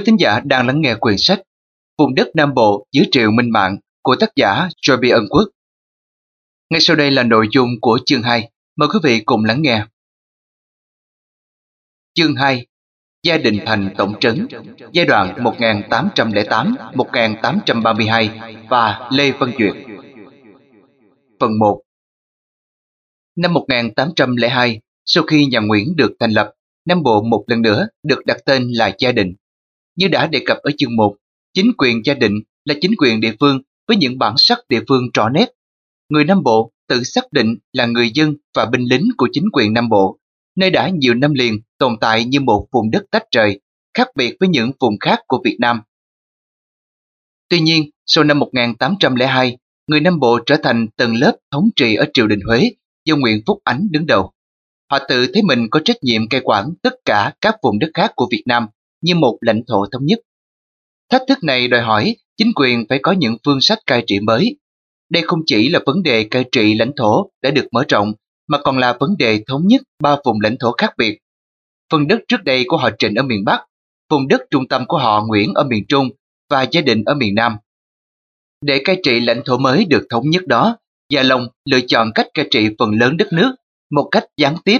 Quý thính giả đang lắng nghe quyển sách Vùng đất Nam Bộ dưới triều minh mạng của tác giả Joby Ân Quốc. Ngay sau đây là nội dung của chương 2. Mời quý vị cùng lắng nghe. Chương 2. Gia đình thành tổng trấn giai đoạn 1808-1832 và Lê Văn Duyệt. Phần 1 Năm 1802, sau khi nhà Nguyễn được thành lập, Nam Bộ một lần nữa được đặt tên là Gia Định. Như đã đề cập ở chương 1, chính quyền Gia Định là chính quyền địa phương với những bản sắc địa phương rõ nét. Người Nam Bộ tự xác định là người dân và binh lính của chính quyền Nam Bộ, nơi đã nhiều năm liền tồn tại như một vùng đất tách trời, khác biệt với những vùng khác của Việt Nam. Tuy nhiên, sau năm 1802, người Nam Bộ trở thành tầng lớp thống trị ở triều đình Huế do Nguyễn Phúc Ánh đứng đầu. Họ tự thấy mình có trách nhiệm cai quản tất cả các vùng đất khác của Việt Nam như một lãnh thổ thống nhất. Thách thức này đòi hỏi chính quyền phải có những phương sách cai trị mới. Đây không chỉ là vấn đề cai trị lãnh thổ đã được mở rộng, mà còn là vấn đề thống nhất ba vùng lãnh thổ khác biệt. Phần đất trước đây của họ Trịnh ở miền Bắc, vùng đất trung tâm của họ Nguyễn ở miền Trung và gia đình ở miền Nam. Để cai trị lãnh thổ mới được thống nhất đó, Gia Long lựa chọn cách cai trị phần lớn đất nước một cách gián tiếp,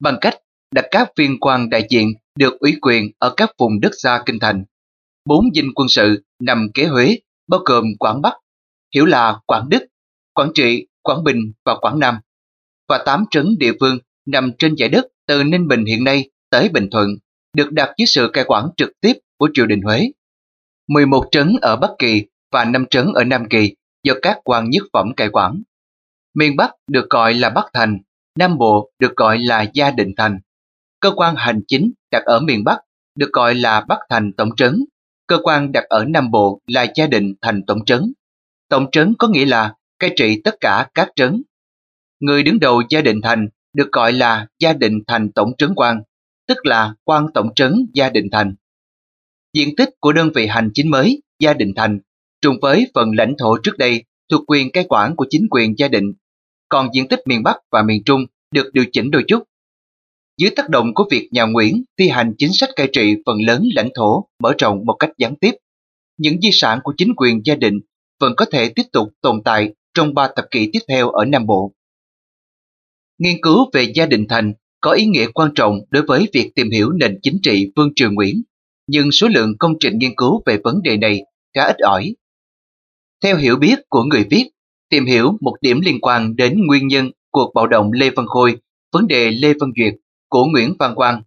bằng cách đặt các viên quan đại diện được ủy quyền ở các vùng đất xa kinh thành. Bốn dinh quân sự nằm kế Huế, bao gồm Quảng Bắc, hiểu là Quảng Đức, Quảng Trị, Quảng Bình và Quảng Nam, và tám trấn địa phương nằm trên giải đất từ Ninh Bình hiện nay tới Bình Thuận, được đặt dưới sự cai quản trực tiếp của triều đình Huế. 11 trấn ở Bắc Kỳ và 5 trấn ở Nam Kỳ do các quan nhất phẩm cai quản. Miền Bắc được gọi là Bắc Thành, Nam Bộ được gọi là Gia Định Thành. Cơ quan hành chính đặt ở miền Bắc được gọi là Bắc Thành Tổng trấn. Cơ quan đặt ở Nam Bộ là Gia Định Thành Tổng trấn. Tổng trấn có nghĩa là cai trị tất cả các trấn. Người đứng đầu Gia Định Thành được gọi là Gia Định Thành Tổng trấn quan, tức là quan tổng trấn Gia Định Thành. Diện tích của đơn vị hành chính mới Gia Định Thành trùng với phần lãnh thổ trước đây thuộc quyền cai quản của chính quyền gia định, còn diện tích miền Bắc và miền Trung được điều chỉnh đôi chút. Dưới tác động của việc nhà Nguyễn thi hành chính sách cai trị phần lớn lãnh thổ mở rộng một cách gián tiếp, những di sản của chính quyền gia định vẫn có thể tiếp tục tồn tại trong ba thập kỷ tiếp theo ở Nam Bộ. Nghiên cứu về gia đình thành có ý nghĩa quan trọng đối với việc tìm hiểu nền chính trị Vương Triều Nguyễn, nhưng số lượng công trình nghiên cứu về vấn đề này khá ít ỏi theo hiểu biết của người viết, tìm hiểu một điểm liên quan đến nguyên nhân cuộc bạo động Lê Văn Khôi, vấn đề Lê Văn Duyệt của Nguyễn Văn Quang,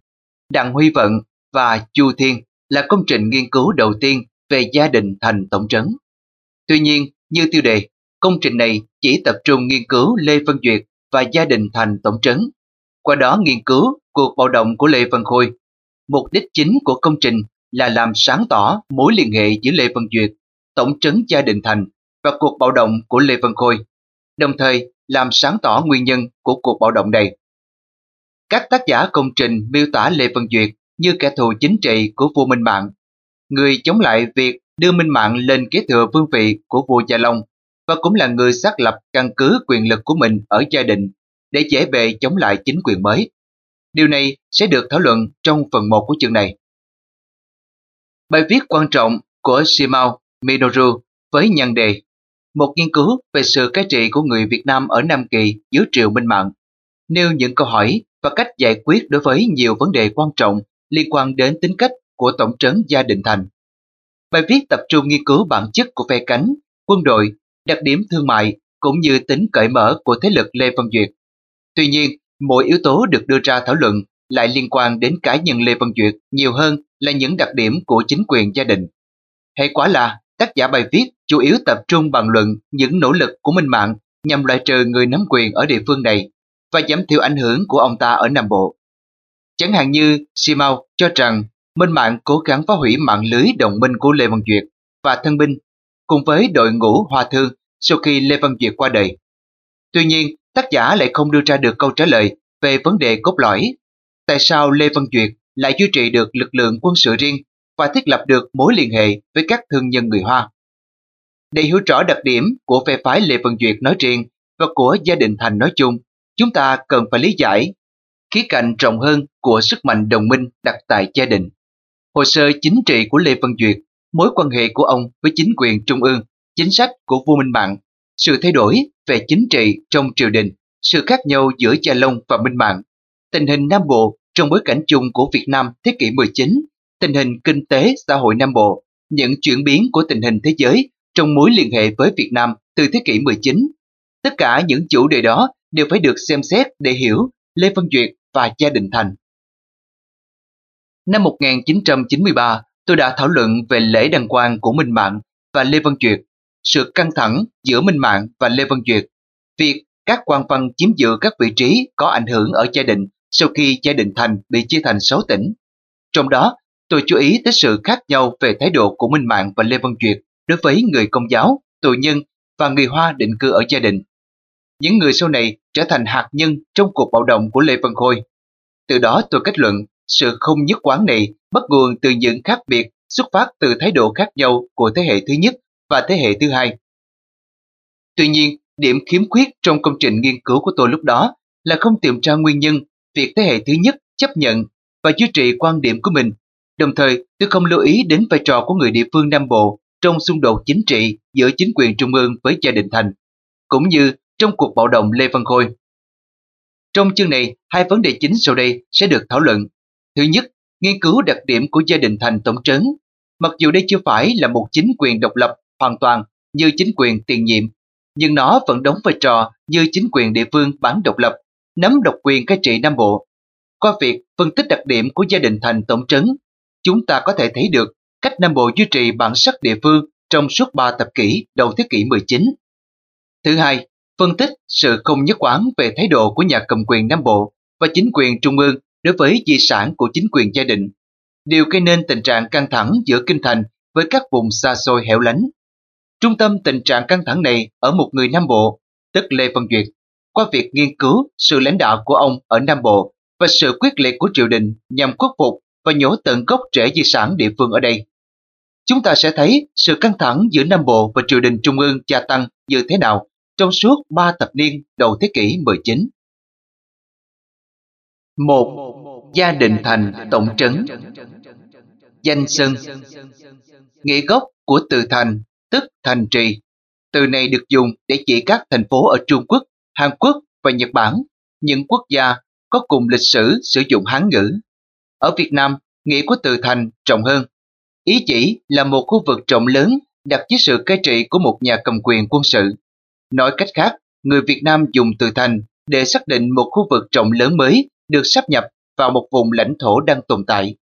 Đặng Huy Vận và Chu Thiên là công trình nghiên cứu đầu tiên về gia đình thành tổng trấn. Tuy nhiên, như tiêu đề, công trình này chỉ tập trung nghiên cứu Lê Văn Duyệt và gia đình thành tổng trấn. Qua đó nghiên cứu cuộc bạo động của Lê Văn Khôi. Mục đích chính của công trình là làm sáng tỏ mối liên hệ giữa Lê Văn Duyệt tổng trấn Gia Đình Thành và cuộc bạo động của Lê Văn Khôi, đồng thời làm sáng tỏ nguyên nhân của cuộc bạo động này. Các tác giả công trình miêu tả Lê Văn Duyệt như kẻ thù chính trị của vua Minh Mạng, người chống lại việc đưa Minh Mạng lên kế thừa vương vị của vua Gia Long và cũng là người xác lập căn cứ quyền lực của mình ở gia đình để dễ bề chống lại chính quyền mới. Điều này sẽ được thảo luận trong phần 1 của chương này. Bài viết quan trọng của Shimao Minoru với nhan đề Một nghiên cứu về sự cai trị của người Việt Nam ở Nam Kỳ dưới triều Minh Mạng, nêu những câu hỏi và cách giải quyết đối với nhiều vấn đề quan trọng liên quan đến tính cách của tổng trấn Gia Định Thành. Bài viết tập trung nghiên cứu bản chất của phe cánh, quân đội, đặc điểm thương mại cũng như tính cởi mở của thế lực Lê Văn Duyệt. Tuy nhiên, mỗi yếu tố được đưa ra thảo luận lại liên quan đến cá nhân Lê Văn Duyệt nhiều hơn là những đặc điểm của chính quyền gia đình. Hệ quả là Tác giả bài viết chủ yếu tập trung bàn luận những nỗ lực của Minh Mạng nhằm loại trừ người nắm quyền ở địa phương này và giảm thiểu ảnh hưởng của ông ta ở Nam Bộ. Chẳng hạn như Simao cho rằng Minh Mạng cố gắng phá hủy mạng lưới đồng minh của Lê Văn Duyệt và thân binh cùng với đội ngũ hòa Thương sau khi Lê Văn Duyệt qua đời. Tuy nhiên, tác giả lại không đưa ra được câu trả lời về vấn đề cốt lõi. Tại sao Lê Văn Duyệt lại duy trì được lực lượng quân sự riêng và thiết lập được mối liên hệ với các thương nhân người Hoa. Để hiểu rõ đặc điểm của phe phái Lê Văn Duyệt nói riêng và của gia đình Thành nói chung, chúng ta cần phải lý giải khía cạnh rộng hơn của sức mạnh đồng minh đặt tại gia đình. hồ sơ chính trị của Lê Văn Duyệt, mối quan hệ của ông với chính quyền trung ương, chính sách của vua Minh Mạng, sự thay đổi về chính trị trong triều đình, sự khác nhau giữa Gia Long và Minh Mạng, tình hình Nam Bộ trong bối cảnh chung của Việt Nam thế kỷ 19, tình hình kinh tế xã hội Nam Bộ, những chuyển biến của tình hình thế giới trong mối liên hệ với Việt Nam từ thế kỷ 19. Tất cả những chủ đề đó đều phải được xem xét để hiểu Lê Văn Duyệt và gia đình Thành. Năm 1993, tôi đã thảo luận về lễ đăng quang của Minh Mạng và Lê Văn Duyệt, sự căng thẳng giữa Minh Mạng và Lê Văn Duyệt, việc các quan văn chiếm giữ các vị trí có ảnh hưởng ở gia đình sau khi gia đình Thành bị chia thành 6 tỉnh. Trong đó, tôi chú ý tới sự khác nhau về thái độ của Minh Mạng và Lê Văn Duyệt đối với người công giáo, tù nhân và người Hoa định cư ở gia đình. Những người sau này trở thành hạt nhân trong cuộc bạo động của Lê Văn Khôi. Từ đó tôi kết luận sự không nhất quán này bắt nguồn từ những khác biệt xuất phát từ thái độ khác nhau của thế hệ thứ nhất và thế hệ thứ hai. Tuy nhiên, điểm khiếm khuyết trong công trình nghiên cứu của tôi lúc đó là không tìm ra nguyên nhân việc thế hệ thứ nhất chấp nhận và duy trì quan điểm của mình. Đồng thời, tôi không lưu ý đến vai trò của người địa phương Nam Bộ trong xung đột chính trị giữa chính quyền trung ương với gia đình Thành, cũng như trong cuộc bạo động Lê Văn Khôi. Trong chương này, hai vấn đề chính sau đây sẽ được thảo luận. Thứ nhất, nghiên cứu đặc điểm của gia đình Thành tổng trấn. Mặc dù đây chưa phải là một chính quyền độc lập hoàn toàn như chính quyền tiền nhiệm, nhưng nó vẫn đóng vai trò như chính quyền địa phương bán độc lập, nắm độc quyền cai trị Nam Bộ. Qua việc phân tích đặc điểm của gia đình Thành tổng trấn, chúng ta có thể thấy được cách Nam Bộ duy trì bản sắc địa phương trong suốt 3 thập kỷ đầu thế kỷ 19. Thứ hai, phân tích sự không nhất quán về thái độ của nhà cầm quyền Nam Bộ và chính quyền trung ương đối với di sản của chính quyền gia đình, điều gây nên tình trạng căng thẳng giữa kinh thành với các vùng xa xôi hẻo lánh. Trung tâm tình trạng căng thẳng này ở một người Nam Bộ, tức Lê Văn Duyệt, qua việc nghiên cứu sự lãnh đạo của ông ở Nam Bộ và sự quyết liệt của triều đình nhằm khuất phục và nhổ tận gốc rễ di sản địa phương ở đây. Chúng ta sẽ thấy sự căng thẳng giữa Nam Bộ và triều đình trung ương gia tăng như thế nào trong suốt 3 thập niên đầu thế kỷ 19. 1. Gia đình thành tổng trấn Danh xưng Nghĩa gốc của từ thành, tức thành trì. Từ này được dùng để chỉ các thành phố ở Trung Quốc, Hàn Quốc và Nhật Bản, những quốc gia có cùng lịch sử sử dụng Hán ngữ. Ở Việt Nam, nghĩa của từ thành rộng hơn. Ý chỉ là một khu vực rộng lớn đặt dưới sự cai trị của một nhà cầm quyền quân sự. Nói cách khác, người Việt Nam dùng từ thành để xác định một khu vực rộng lớn mới được sắp nhập vào một vùng lãnh thổ đang tồn tại.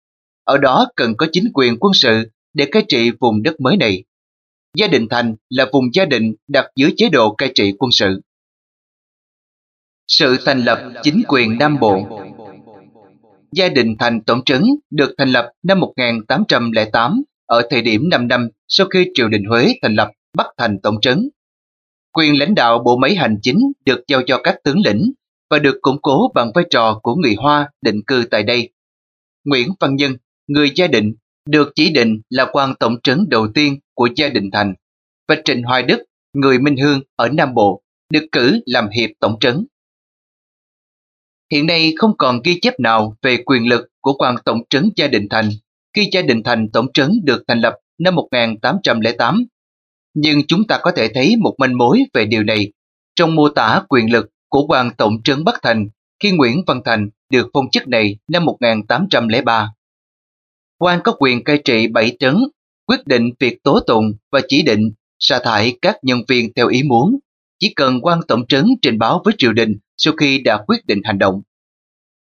Ở đó cần có chính quyền quân sự để cai trị vùng đất mới này. Gia đình thành là vùng gia đình đặt dưới chế độ cai trị quân sự. Sự thành lập chính quyền Nam Bộ Gia đình thành tổng trấn được thành lập năm 1808 ở thời điểm 5 năm sau khi triều đình Huế thành lập Bắc Thành tổng trấn. Quyền lãnh đạo bộ máy hành chính được giao cho các tướng lĩnh và được củng cố bằng vai trò của người Hoa định cư tại đây. Nguyễn Văn Nhân, người gia định, được chỉ định là quan tổng trấn đầu tiên của gia đình Thành, và Trịnh Hoài Đức, người Minh Hương ở Nam Bộ, được cử làm hiệp tổng trấn. Hiện nay không còn ghi chép nào về quyền lực của quan tổng trấn gia đình Thành khi gia đình Thành tổng trấn được thành lập năm 1808. Nhưng chúng ta có thể thấy một manh mối về điều này trong mô tả quyền lực của quan tổng trấn Bắc Thành khi Nguyễn Văn Thành được phong chức này năm 1803. Quan có quyền cai trị bảy trấn, quyết định việc tố tụng và chỉ định sa thải các nhân viên theo ý muốn. Chỉ cần quan tổng trấn trình báo với triều đình sau khi đã quyết định hành động.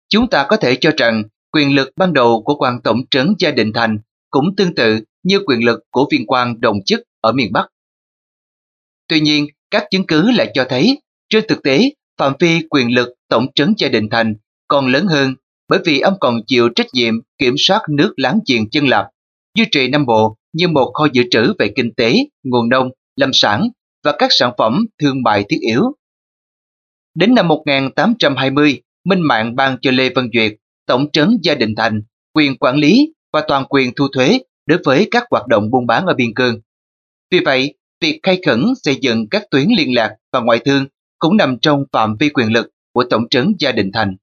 Chúng ta có thể cho rằng quyền lực ban đầu của quan tổng trấn gia đình Thành cũng tương tự như quyền lực của viên quan đồng chức ở miền Bắc. Tuy nhiên, các chứng cứ lại cho thấy trên thực tế phạm vi quyền lực tổng trấn gia đình Thành còn lớn hơn bởi vì ông còn chịu trách nhiệm kiểm soát nước láng giềng chân lạp, duy trì Nam Bộ như một kho dự trữ về kinh tế, nguồn nông, lâm sản và các sản phẩm thương mại thiết yếu. Đến năm 1820, Minh Mạng ban cho Lê Văn Duyệt, tổng trấn gia đình Thành, quyền quản lý và toàn quyền thu thuế đối với các hoạt động buôn bán ở biên cương. Vì vậy, việc khai khẩn xây dựng các tuyến liên lạc và ngoại thương cũng nằm trong phạm vi quyền lực của tổng trấn gia đình Thành.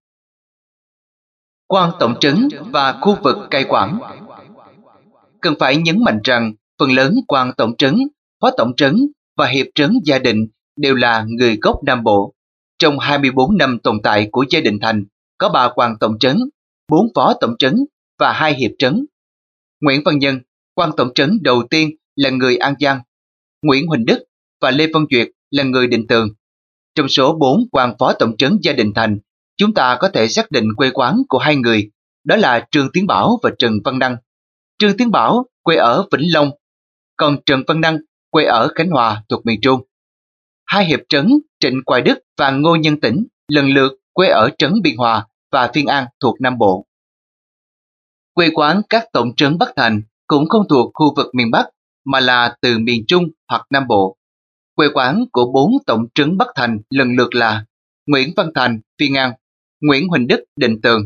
Quan tổng trấn và khu vực cai quản cần phải nhấn mạnh rằng phần lớn quan tổng trấn, phó tổng trấn và hiệp trấn gia đình đều là người gốc Nam Bộ. Trong 24 năm tồn tại của gia đình Thành, có 3 quan tổng trấn, 4 phó tổng trấn và 2 hiệp trấn. Nguyễn Văn Nhân, quan tổng trấn đầu tiên là người An Giang, Nguyễn Huỳnh Đức và Lê Văn Duyệt là người Định Tường. Trong số 4 quan phó tổng trấn gia đình Thành, chúng ta có thể xác định quê quán của hai người, đó là Trương Tiến Bảo và Trần Văn Đăng. Trương Tiến Bảo quê ở Vĩnh Long, còn Trần Văn Đăng quê ở Khánh Hòa thuộc miền Trung. Hai hiệp trấn Trịnh Quài Đức và Ngô Nhân Tĩnh lần lượt quê ở trấn Biên Hòa và Phiên An thuộc Nam Bộ. Quê quán các tổng trấn Bắc Thành cũng không thuộc khu vực miền Bắc mà là từ miền Trung hoặc Nam Bộ. Quê quán của bốn tổng trấn Bắc Thành lần lượt là Nguyễn Văn Thành, Phi Ngang, Nguyễn Huỳnh Đức, Định Tường,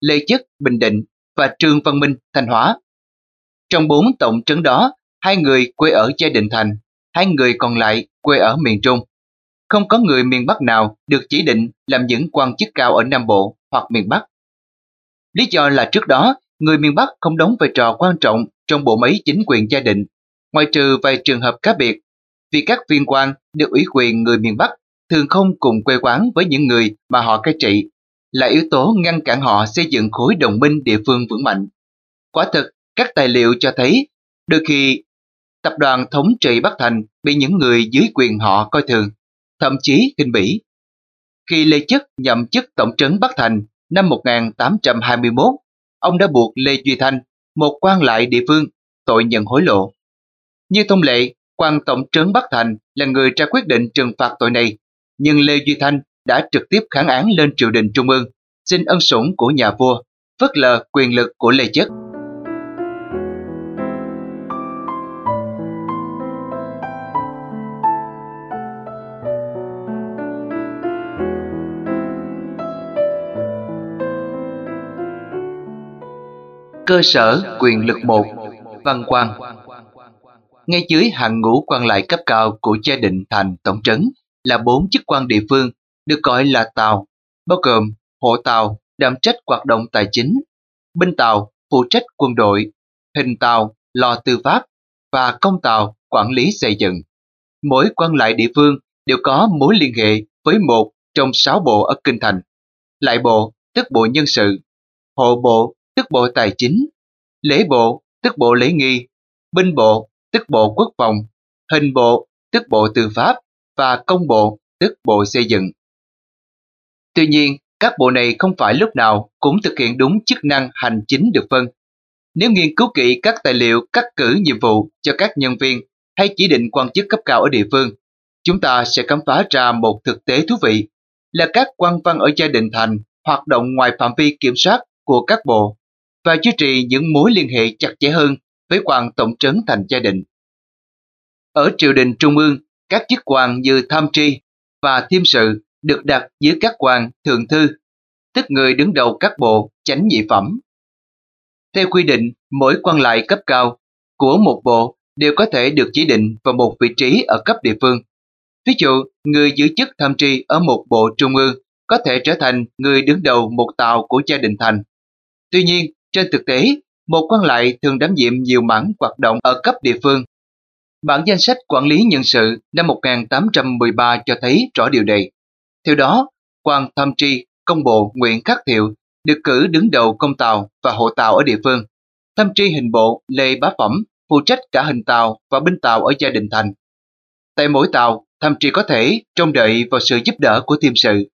Lê Chất, Bình Định và Trương Văn Minh, Thanh Hóa. Trong bốn tổng trấn đó, hai người quê ở Gia Định Thành, hai người còn lại quê ở miền Trung. Không có người miền Bắc nào được chỉ định làm những quan chức cao ở Nam Bộ hoặc miền Bắc. Lý do là trước đó, người miền Bắc không đóng vai trò quan trọng trong bộ máy chính quyền gia định, ngoại trừ vài trường hợp cá biệt, vì các viên quan được ủy quyền người miền Bắc thường không cùng quê quán với những người mà họ cai trị, là yếu tố ngăn cản họ xây dựng khối đồng minh địa phương vững mạnh. Quả thực, các tài liệu cho thấy, đôi khi tập đoàn thống trị Bắc Thành bị những người dưới quyền họ coi thường, thậm chí kinh bỉ. Khi Lê Chức nhậm chức tổng trấn Bắc Thành năm 1821, ông đã buộc Lê Duy Thanh, một quan lại địa phương, tội nhận hối lộ. Như thông lệ, quan tổng trấn Bắc Thành là người ra quyết định trừng phạt tội này, nhưng Lê Duy Thanh đã trực tiếp kháng án lên triều đình trung ương, xin ân sủng của nhà vua, phớt lờ quyền lực của Lê Chất. Cơ sở quyền lực một Văn quan ngay dưới hàng ngũ quan lại cấp cao của gia định thành tổng trấn là bốn chức quan địa phương được gọi là Tàu, bao gồm hộ Tàu đảm trách hoạt động tài chính, binh Tàu phụ trách quân đội, hình Tàu lo tư pháp và công Tàu quản lý xây dựng. Mỗi quan lại địa phương đều có mối liên hệ với một trong sáu bộ ở Kinh Thành. Lại bộ, tức bộ nhân sự, hộ bộ, tức bộ tài chính, lễ bộ, tức bộ lễ nghi, binh bộ, tức bộ quốc phòng, hình bộ, tức bộ tư pháp và công bộ, tức bộ xây dựng. Tuy nhiên, các bộ này không phải lúc nào cũng thực hiện đúng chức năng hành chính được phân. Nếu nghiên cứu kỹ các tài liệu cắt cử nhiệm vụ cho các nhân viên hay chỉ định quan chức cấp cao ở địa phương, chúng ta sẽ khám phá ra một thực tế thú vị là các quan văn ở gia đình thành hoạt động ngoài phạm vi kiểm soát của các bộ và duy trì những mối liên hệ chặt chẽ hơn với quan tổng trấn thành gia đình. Ở triều đình trung ương, các chức quan như tham tri và thiêm sự được đặt dưới các quan thượng thư, tức người đứng đầu các bộ chánh nhị phẩm. Theo quy định, mỗi quan lại cấp cao của một bộ đều có thể được chỉ định vào một vị trí ở cấp địa phương. Ví dụ, người giữ chức tham tri ở một bộ trung ương có thể trở thành người đứng đầu một tàu của gia đình thành. Tuy nhiên, trên thực tế, một quan lại thường đảm nhiệm nhiều mảng hoạt động ở cấp địa phương. Bản danh sách quản lý nhân sự năm 1813 cho thấy rõ điều này. Theo đó, quan tham tri, công bộ Nguyễn Khắc Thiệu được cử đứng đầu công tàu và hộ tàu ở địa phương. Tham tri hình bộ Lê Bá Phẩm phụ trách cả hình tàu và binh tàu ở gia đình thành. Tại mỗi tàu, tham tri có thể trông đợi vào sự giúp đỡ của thiêm sự.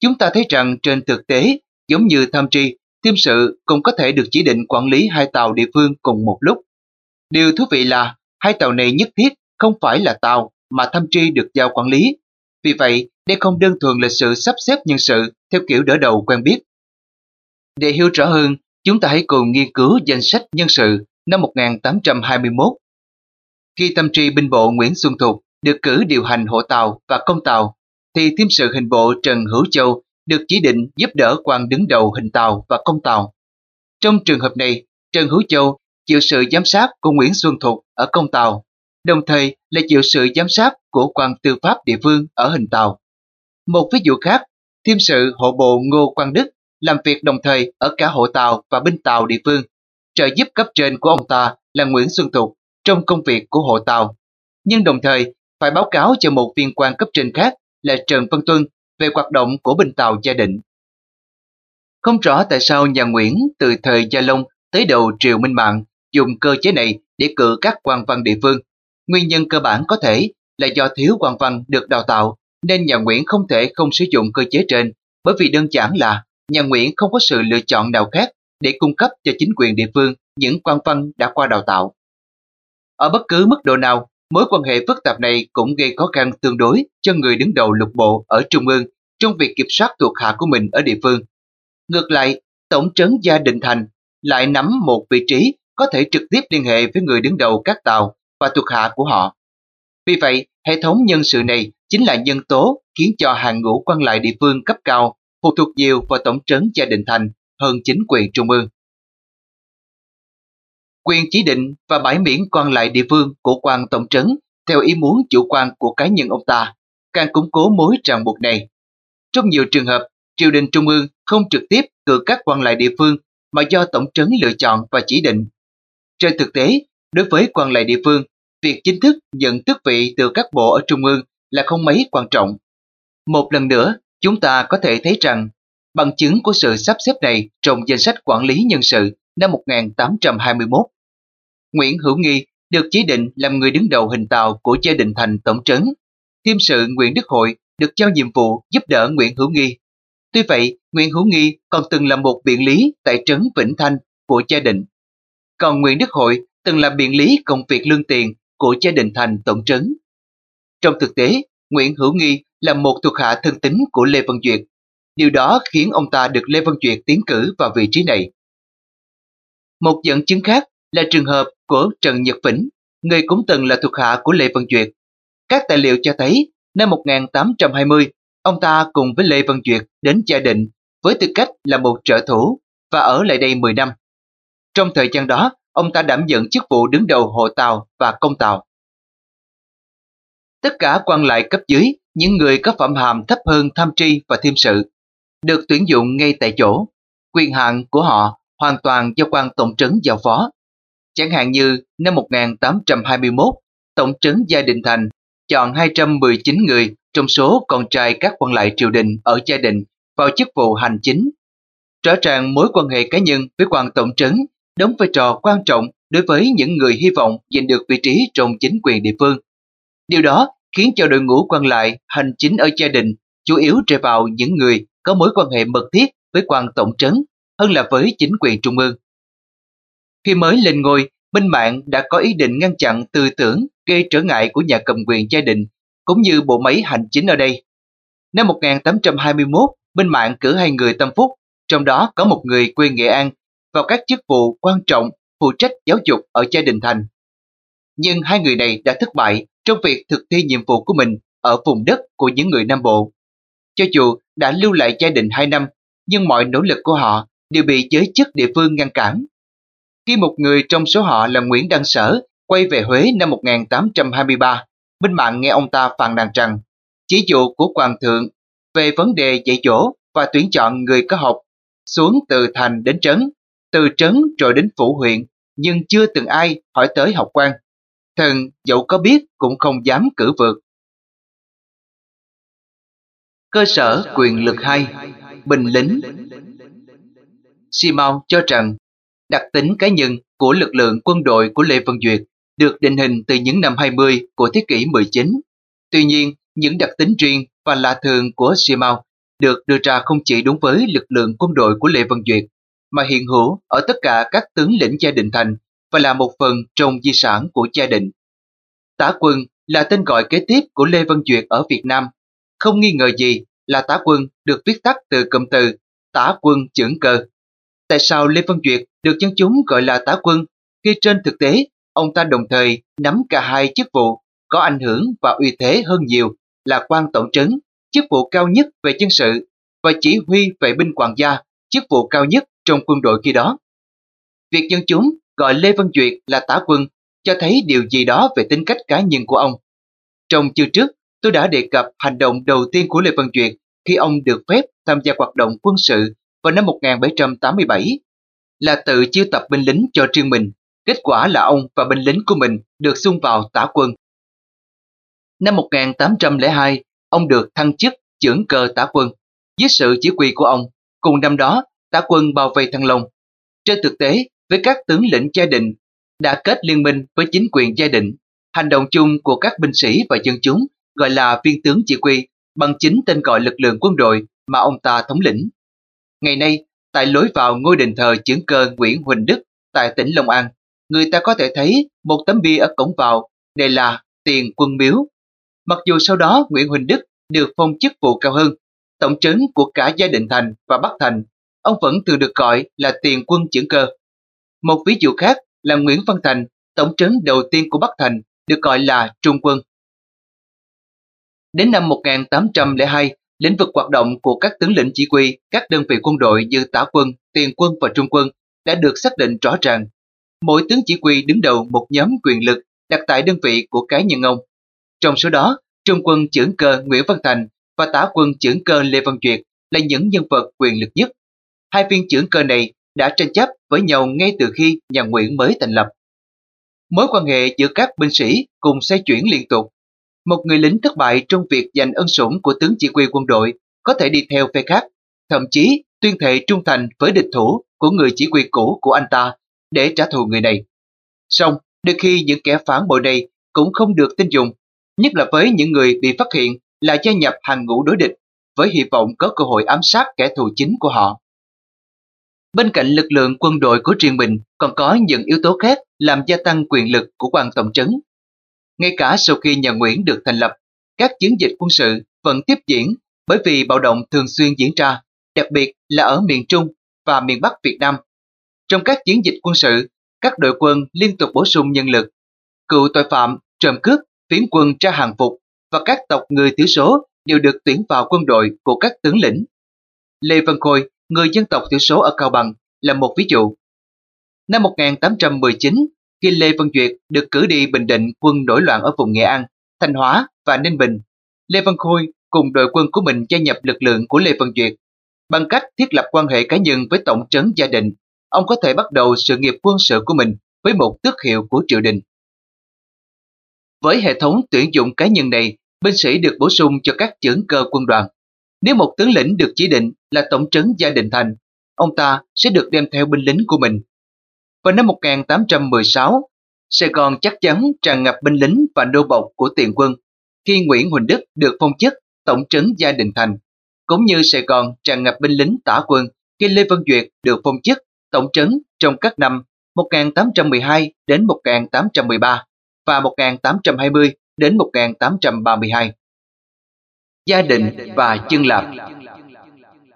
Chúng ta thấy rằng trên thực tế, giống như tham tri, thiêm sự cũng có thể được chỉ định quản lý hai tàu địa phương cùng một lúc. Điều thú vị là hai tàu này nhất thiết không phải là tàu mà thâm tri được giao quản lý. Vì vậy, đây không đơn thuần là sự sắp xếp nhân sự theo kiểu đỡ đầu quen biết. Để hiểu rõ hơn, chúng ta hãy cùng nghiên cứu danh sách nhân sự năm 1821. Khi tâm tri binh bộ Nguyễn Xuân Thục được cử điều hành hộ tàu và công tàu, thì thiêm sự hình bộ Trần Hữu Châu được chỉ định giúp đỡ quan đứng đầu hình tàu và công tàu. Trong trường hợp này, Trần Hữu Châu chịu sự giám sát của Nguyễn Xuân Thục ở công tàu, đồng thời là chịu sự giám sát của quan tư pháp địa phương ở hình tàu. Một ví dụ khác, thiêm sự hộ bộ Ngô Quang Đức làm việc đồng thời ở cả hộ tàu và binh tàu địa phương, trợ giúp cấp trên của ông ta là Nguyễn Xuân Thục trong công việc của hộ tàu, nhưng đồng thời phải báo cáo cho một viên quan cấp trên khác là Trần Văn Tuân về hoạt động của binh tàu gia định. Không rõ tại sao nhà Nguyễn từ thời Gia Long tới đầu Triều Minh Mạng dùng cơ chế này để cử các quan văn địa phương. Nguyên nhân cơ bản có thể là do thiếu quan văn được đào tạo nên nhà Nguyễn không thể không sử dụng cơ chế trên bởi vì đơn giản là nhà Nguyễn không có sự lựa chọn nào khác để cung cấp cho chính quyền địa phương những quan văn đã qua đào tạo. Ở bất cứ mức độ nào, mối quan hệ phức tạp này cũng gây khó khăn tương đối cho người đứng đầu lục bộ ở Trung ương trong việc kiểm soát thuộc hạ của mình ở địa phương. Ngược lại, Tổng trấn Gia Định Thành lại nắm một vị trí có thể trực tiếp liên hệ với người đứng đầu các tàu và thuộc hạ của họ. Vì vậy, hệ thống nhân sự này chính là nhân tố khiến cho hàng ngũ quan lại địa phương cấp cao phụ thuộc nhiều vào tổng trấn Gia Định Thành hơn chính quyền trung ương. Quyền chỉ định và bãi miễn quan lại địa phương của quan tổng trấn theo ý muốn chủ quan của cá nhân ông ta càng củng cố mối ràng buộc này. Trong nhiều trường hợp, triều đình trung ương không trực tiếp cử các quan lại địa phương mà do tổng trấn lựa chọn và chỉ định. Trên thực tế, đối với quan lại địa phương, việc chính thức nhận tước vị từ các bộ ở trung ương là không mấy quan trọng. Một lần nữa, chúng ta có thể thấy rằng bằng chứng của sự sắp xếp này trong danh sách quản lý nhân sự năm 1821. Nguyễn Hữu Nghi được chỉ định làm người đứng đầu hình tàu của gia đình thành tổng trấn. Thiêm sự Nguyễn Đức Hội được giao nhiệm vụ giúp đỡ Nguyễn Hữu Nghi. Tuy vậy, Nguyễn Hữu Nghi còn từng là một biện lý tại trấn Vĩnh Thanh của gia đình. Còn Nguyễn Đức Hội từng là biện lý công việc lương tiền của gia đình thành tổng trấn. Trong thực tế, Nguyễn Hữu Nghi là một thuộc hạ thân tín của Lê Văn Duyệt. Điều đó khiến ông ta được Lê Văn Duyệt tiến cử vào vị trí này. Một dẫn chứng khác là trường hợp của Trần Nhật Vĩnh, người cũng từng là thuộc hạ của Lê Văn Duyệt. Các tài liệu cho thấy, năm 1820, ông ta cùng với Lê Văn Duyệt đến gia định với tư cách là một trợ thủ và ở lại đây 10 năm. Trong thời gian đó, ông ta đảm nhận chức vụ đứng đầu hộ tàu và công tàu. Tất cả quan lại cấp dưới, những người có phẩm hàm thấp hơn tham tri và thiêm sự, được tuyển dụng ngay tại chỗ. Quyền hạn của họ hoàn toàn do quan tổng trấn giao phó. Chẳng hạn như năm 1821, tổng trấn Gia Định Thành chọn 219 người trong số con trai các quan lại triều đình ở gia đình vào chức vụ hành chính. Rõ ràng mối quan hệ cá nhân với quan tổng trấn đóng vai trò quan trọng đối với những người hy vọng giành được vị trí trong chính quyền địa phương. Điều đó khiến cho đội ngũ quan lại hành chính ở gia đình chủ yếu rơi vào những người có mối quan hệ mật thiết với quan tổng trấn hơn là với chính quyền trung ương. Khi mới lên ngôi, Minh Mạng đã có ý định ngăn chặn tư tưởng gây trở ngại của nhà cầm quyền gia đình cũng như bộ máy hành chính ở đây. Năm 1821, Minh Mạng cử hai người tâm phúc, trong đó có một người quê Nghệ An, vào các chức vụ quan trọng phụ trách giáo dục ở gia đình thành. Nhưng hai người này đã thất bại trong việc thực thi nhiệm vụ của mình ở vùng đất của những người Nam Bộ. Cho dù đã lưu lại gia đình 2 năm, nhưng mọi nỗ lực của họ đều bị giới chức địa phương ngăn cản. Khi một người trong số họ là Nguyễn Đăng Sở quay về Huế năm 1823, Minh Mạng nghe ông ta phàn nàn rằng chỉ dụ của Hoàng thượng về vấn đề dạy dỗ và tuyển chọn người có học xuống từ thành đến trấn, từ trấn rồi đến phủ huyện, nhưng chưa từng ai hỏi tới học quan. Thần dẫu có biết cũng không dám cử vượt. Cơ sở quyền lực 2 Bình lính Simon cho rằng đặc tính cá nhân của lực lượng quân đội của Lê Văn Duyệt được định hình từ những năm 20 của thế kỷ 19. Tuy nhiên, những đặc tính riêng và lạ thường của Simao được đưa ra không chỉ đúng với lực lượng quân đội của Lê Văn Duyệt, mà hiện hữu ở tất cả các tướng lĩnh gia đình thành và là một phần trong di sản của gia đình. Tả quân là tên gọi kế tiếp của Lê Văn Duyệt ở Việt Nam. Không nghi ngờ gì là tả quân được viết tắt từ cụm từ tả quân trưởng cơ. Tại sao Lê Văn Duyệt được dân chúng gọi là tá quân khi trên thực tế ông ta đồng thời nắm cả hai chức vụ có ảnh hưởng và uy thế hơn nhiều là quan tổng trấn, chức vụ cao nhất về dân sự và chỉ huy vệ binh hoàng gia, chức vụ cao nhất trong quân đội khi đó. Việc dân chúng gọi Lê Văn Duyệt là tá quân cho thấy điều gì đó về tính cách cá nhân của ông. Trong chương trước, tôi đã đề cập hành động đầu tiên của Lê Văn Duyệt khi ông được phép tham gia hoạt động quân sự vào năm 1787 là tự chiêu tập binh lính cho riêng mình kết quả là ông và binh lính của mình được xung vào tả quân. Năm 1802, ông được thăng chức trưởng cơ tả quân. Dưới sự chỉ huy của ông, cùng năm đó, tả quân bao vây Thăng Long. Trên thực tế, với các tướng lĩnh gia đình đã kết liên minh với chính quyền gia đình, hành động chung của các binh sĩ và dân chúng gọi là viên tướng chỉ huy bằng chính tên gọi lực lượng quân đội mà ông ta thống lĩnh. Ngày nay, tại lối vào ngôi đền thờ chứng cơ Nguyễn Huỳnh Đức tại tỉnh Long An, người ta có thể thấy một tấm bia ở cổng vào, đây là tiền quân miếu. Mặc dù sau đó Nguyễn Huỳnh Đức được phong chức vụ cao hơn, tổng trấn của cả gia đình Thành và Bắc Thành, ông vẫn thường được gọi là tiền quân Chứng cơ. Một ví dụ khác là Nguyễn Văn Thành, tổng trấn đầu tiên của Bắc Thành, được gọi là Trung quân. Đến năm 1802, lĩnh vực hoạt động của các tướng lĩnh chỉ huy các đơn vị quân đội như tả quân, tiền quân và trung quân đã được xác định rõ ràng. Mỗi tướng chỉ huy đứng đầu một nhóm quyền lực đặt tại đơn vị của cá nhân ông. Trong số đó, trung quân trưởng cơ Nguyễn Văn Thành và tả quân trưởng cơ Lê Văn Duyệt là những nhân vật quyền lực nhất. Hai viên trưởng cơ này đã tranh chấp với nhau ngay từ khi nhà Nguyễn mới thành lập. Mối quan hệ giữa các binh sĩ cùng xoay chuyển liên tục một người lính thất bại trong việc giành ân sủng của tướng chỉ huy quân đội có thể đi theo phe khác, thậm chí tuyên thệ trung thành với địch thủ của người chỉ huy cũ của anh ta để trả thù người này. Song, đôi khi những kẻ phản bội này cũng không được tin dùng, nhất là với những người bị phát hiện là gia nhập hàng ngũ đối địch với hy vọng có cơ hội ám sát kẻ thù chính của họ. Bên cạnh lực lượng quân đội của riêng mình còn có những yếu tố khác làm gia tăng quyền lực của quan tổng trấn ngay cả sau khi nhà Nguyễn được thành lập, các chiến dịch quân sự vẫn tiếp diễn bởi vì bạo động thường xuyên diễn ra, đặc biệt là ở miền Trung và miền Bắc Việt Nam. Trong các chiến dịch quân sự, các đội quân liên tục bổ sung nhân lực. Cựu tội phạm, trộm cướp, phiến quân tra hàng phục và các tộc người thiểu số đều được tuyển vào quân đội của các tướng lĩnh. Lê Văn Khôi, người dân tộc thiểu số ở Cao Bằng, là một ví dụ. Năm 1819, khi Lê Văn Duyệt được cử đi Bình Định quân nổi loạn ở vùng Nghệ An, Thanh Hóa và Ninh Bình. Lê Văn Khôi cùng đội quân của mình gia nhập lực lượng của Lê Văn Duyệt. Bằng cách thiết lập quan hệ cá nhân với tổng trấn gia đình, ông có thể bắt đầu sự nghiệp quân sự của mình với một tước hiệu của triều đình. Với hệ thống tuyển dụng cá nhân này, binh sĩ được bổ sung cho các trưởng cơ quân đoàn. Nếu một tướng lĩnh được chỉ định là tổng trấn gia đình thành, ông ta sẽ được đem theo binh lính của mình vào năm 1816, Sài Gòn chắc chắn tràn ngập binh lính và nô bộc của tiền quân khi Nguyễn Huỳnh Đức được phong chức tổng trấn gia đình thành, cũng như Sài Gòn tràn ngập binh lính tả quân khi Lê Văn Duyệt được phong chức tổng trấn trong các năm 1812 đến 1813 và 1820 đến 1832. Gia đình và chân lạp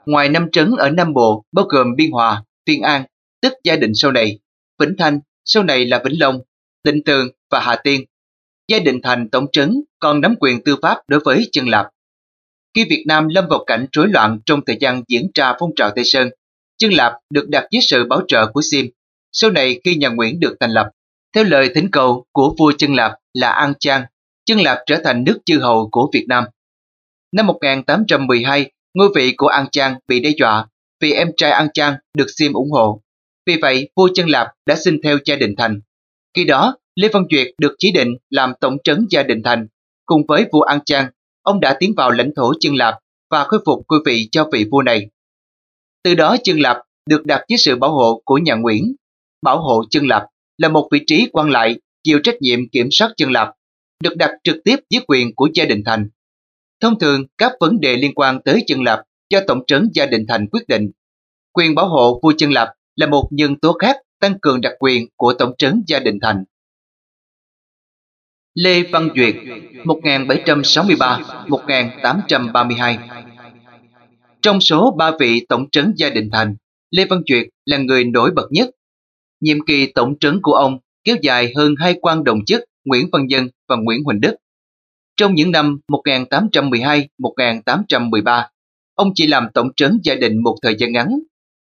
Ngoài năm trấn ở Nam Bộ bao gồm Biên Hòa, Tiên An, tức gia đình sau này, Vĩnh Thanh, sau này là Vĩnh Long, Định Tường và Hà Tiên. Gia đình thành tổng trấn còn nắm quyền tư pháp đối với chân lạp. Khi Việt Nam lâm vào cảnh rối loạn trong thời gian diễn ra phong trào Tây Sơn, chân lạp được đặt dưới sự bảo trợ của Sim. Sau này khi nhà Nguyễn được thành lập, theo lời thỉnh cầu của vua chân lạp là An Trang, chân lạp trở thành nước chư hầu của Việt Nam. Năm 1812, ngôi vị của An Trang bị đe dọa vì em trai An Trang được Sim ủng hộ vì vậy, vua Chân Lạp đã xin theo gia đình Thành. Khi đó, Lê Văn Duyệt được chỉ định làm tổng trấn gia đình Thành. Cùng với vua An trang ông đã tiến vào lãnh thổ Chân Lạp và khôi phục ngôi vị cho vị vua này. Từ đó Chân Lạp được đặt dưới sự bảo hộ của nhà Nguyễn. Bảo hộ Chân Lạp là một vị trí quan lại chịu trách nhiệm kiểm soát Chân Lạp, được đặt trực tiếp dưới quyền của gia đình Thành. Thông thường, các vấn đề liên quan tới Chân Lạp do tổng trấn gia đình Thành quyết định. Quyền bảo hộ vua Chân Lạp là một nhân tố khác tăng cường đặc quyền của tổng trấn gia đình Thành. Lê Văn Duyệt 1763-1832 Trong số ba vị tổng trấn gia đình Thành, Lê Văn Duyệt là người nổi bật nhất. Nhiệm kỳ tổng trấn của ông kéo dài hơn hai quan đồng chức Nguyễn Văn Dân và Nguyễn Huỳnh Đức. Trong những năm 1812-1813, ông chỉ làm tổng trấn gia đình một thời gian ngắn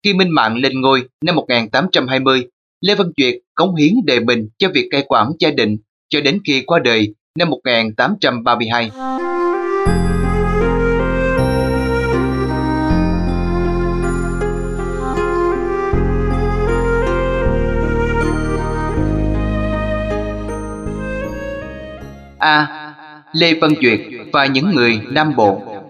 khi Minh Mạng lên ngôi năm 1820, Lê Văn Duyệt cống hiến đề mình cho việc cai quản gia đình cho đến khi qua đời năm 1832. A. Lê Văn Duyệt và những người Nam Bộ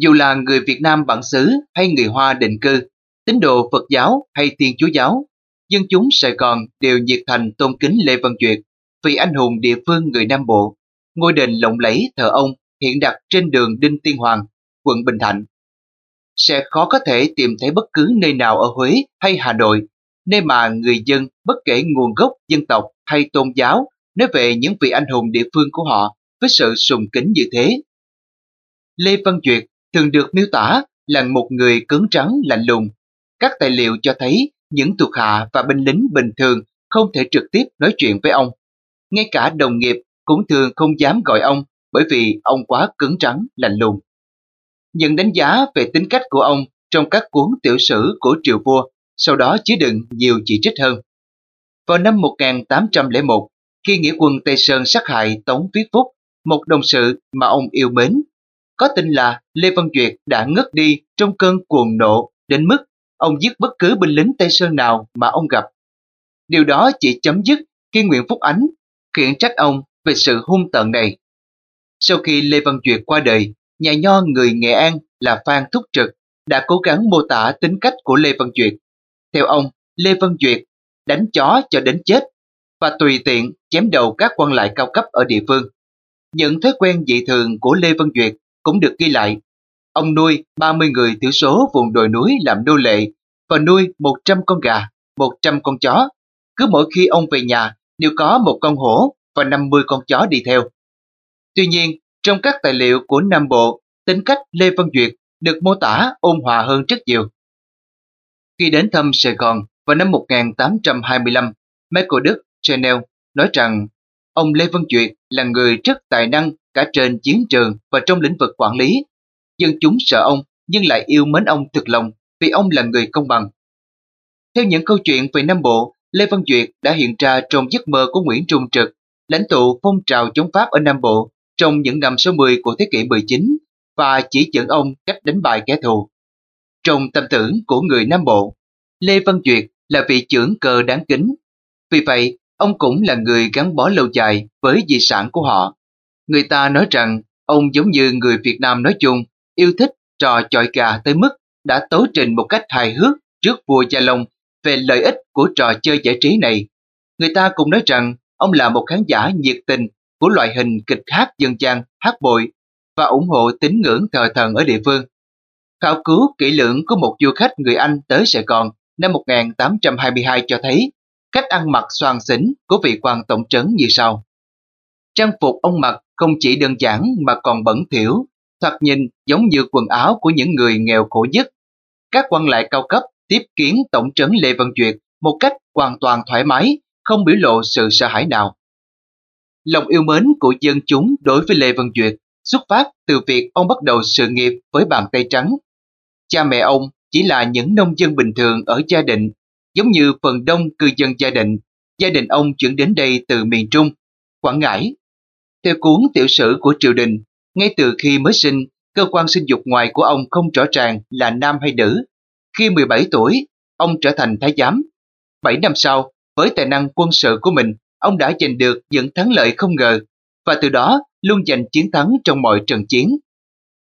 dù là người Việt Nam bản xứ hay người Hoa định cư, tín đồ Phật giáo hay Thiên Chúa giáo, dân chúng Sài Gòn đều nhiệt thành tôn kính Lê Văn Duyệt vị anh hùng địa phương người Nam Bộ. Ngôi đền lộng lẫy thờ ông hiện đặt trên đường Đinh Tiên Hoàng, quận Bình Thạnh. Sẽ khó có thể tìm thấy bất cứ nơi nào ở Huế hay Hà Nội, nơi mà người dân bất kể nguồn gốc dân tộc hay tôn giáo nói về những vị anh hùng địa phương của họ với sự sùng kính như thế. Lê Văn Duyệt thường được miêu tả là một người cứng trắng lạnh lùng. Các tài liệu cho thấy những thuộc hạ và binh lính bình thường không thể trực tiếp nói chuyện với ông. Ngay cả đồng nghiệp cũng thường không dám gọi ông bởi vì ông quá cứng trắng, lạnh lùng. Những đánh giá về tính cách của ông trong các cuốn tiểu sử của triều vua sau đó chứa đựng nhiều chỉ trích hơn. Vào năm 1801, khi nghĩa quân Tây Sơn sát hại Tống Viết Phúc, một đồng sự mà ông yêu mến, có tin là Lê Văn Duyệt đã ngất đi trong cơn cuồng nộ đến mức ông giết bất cứ binh lính Tây Sơn nào mà ông gặp. Điều đó chỉ chấm dứt khi Nguyễn Phúc Ánh khiển trách ông về sự hung tợn này. Sau khi Lê Văn Duyệt qua đời, nhà nho người Nghệ An là Phan Thúc Trực đã cố gắng mô tả tính cách của Lê Văn Duyệt. Theo ông, Lê Văn Duyệt đánh chó cho đến chết và tùy tiện chém đầu các quan lại cao cấp ở địa phương. Những thói quen dị thường của Lê Văn Duyệt cũng được ghi lại. Ông nuôi 30 người thiểu số vùng đồi núi làm nô lệ và nuôi 100 con gà, 100 con chó. Cứ mỗi khi ông về nhà đều có một con hổ và 50 con chó đi theo. Tuy nhiên, trong các tài liệu của Nam Bộ, tính cách Lê Văn Duyệt được mô tả ôn hòa hơn rất nhiều. Khi đến thăm Sài Gòn vào năm 1825, Michael Đức Chanel nói rằng ông Lê Văn Duyệt là người rất tài năng cả trên chiến trường và trong lĩnh vực quản lý. Dân chúng sợ ông nhưng lại yêu mến ông thực lòng vì ông là người công bằng. Theo những câu chuyện về Nam Bộ, Lê Văn Duyệt đã hiện ra trong giấc mơ của Nguyễn Trung Trực, lãnh tụ phong trào chống Pháp ở Nam Bộ trong những năm số 10 của thế kỷ 19 và chỉ dẫn ông cách đánh bại kẻ thù. Trong tâm tưởng của người Nam Bộ, Lê Văn Duyệt là vị trưởng cờ đáng kính. Vì vậy, ông cũng là người gắn bó lâu dài với di sản của họ. Người ta nói rằng ông giống như người Việt Nam nói chung, yêu thích trò chọi gà tới mức đã tấu trình một cách hài hước trước vua Gia Long về lợi ích của trò chơi giải trí này. Người ta cũng nói rằng ông là một khán giả nhiệt tình của loại hình kịch hát dân gian, hát bội và ủng hộ tín ngưỡng thờ thần ở địa phương. Khảo cứu kỹ lưỡng của một du khách người Anh tới Sài Gòn năm 1822 cho thấy cách ăn mặc xoan xỉnh của vị quan tổng trấn như sau. Trang phục ông mặc không chỉ đơn giản mà còn bẩn thỉu, thoạt nhìn giống như quần áo của những người nghèo khổ nhất. Các quan lại cao cấp tiếp kiến tổng trấn Lê Văn Duyệt một cách hoàn toàn thoải mái, không biểu lộ sự sợ hãi nào. Lòng yêu mến của dân chúng đối với Lê Văn Duyệt xuất phát từ việc ông bắt đầu sự nghiệp với bàn tay trắng. Cha mẹ ông chỉ là những nông dân bình thường ở gia đình, giống như phần đông cư dân gia đình. Gia đình ông chuyển đến đây từ miền Trung, Quảng Ngãi. Theo cuốn tiểu sử của triều đình, ngay từ khi mới sinh, cơ quan sinh dục ngoài của ông không rõ ràng là nam hay nữ. Khi 17 tuổi, ông trở thành thái giám. 7 năm sau, với tài năng quân sự của mình, ông đã giành được những thắng lợi không ngờ và từ đó luôn giành chiến thắng trong mọi trận chiến.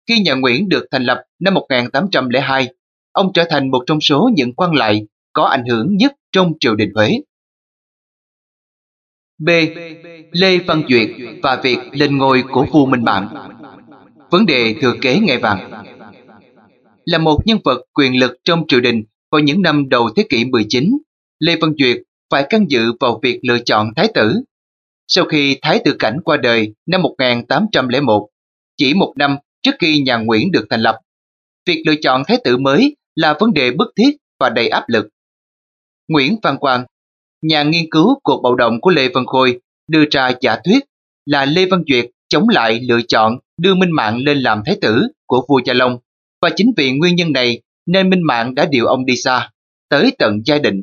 Khi nhà Nguyễn được thành lập năm 1802, ông trở thành một trong số những quan lại có ảnh hưởng nhất trong triều đình Huế. B. Lê Văn Duyệt và việc lên ngôi của vua Minh Mạng Vấn đề thừa kế ngày vàng Là một nhân vật quyền lực trong triều đình vào những năm đầu thế kỷ 19, Lê Văn Duyệt phải căn dự vào việc lựa chọn thái tử. Sau khi Thái tử Cảnh qua đời năm 1801, chỉ một năm trước khi nhà Nguyễn được thành lập, việc lựa chọn thái tử mới là vấn đề bức thiết và đầy áp lực. Nguyễn Văn Quang, nhà nghiên cứu cuộc bạo động của Lê Văn Khôi, đưa ra giả thuyết là Lê Văn Duyệt chống lại lựa chọn đưa Minh Mạng lên làm thái tử của vua Gia Long và chính vì nguyên nhân này nên Minh Mạng đã điều ông đi xa, tới tận gia định.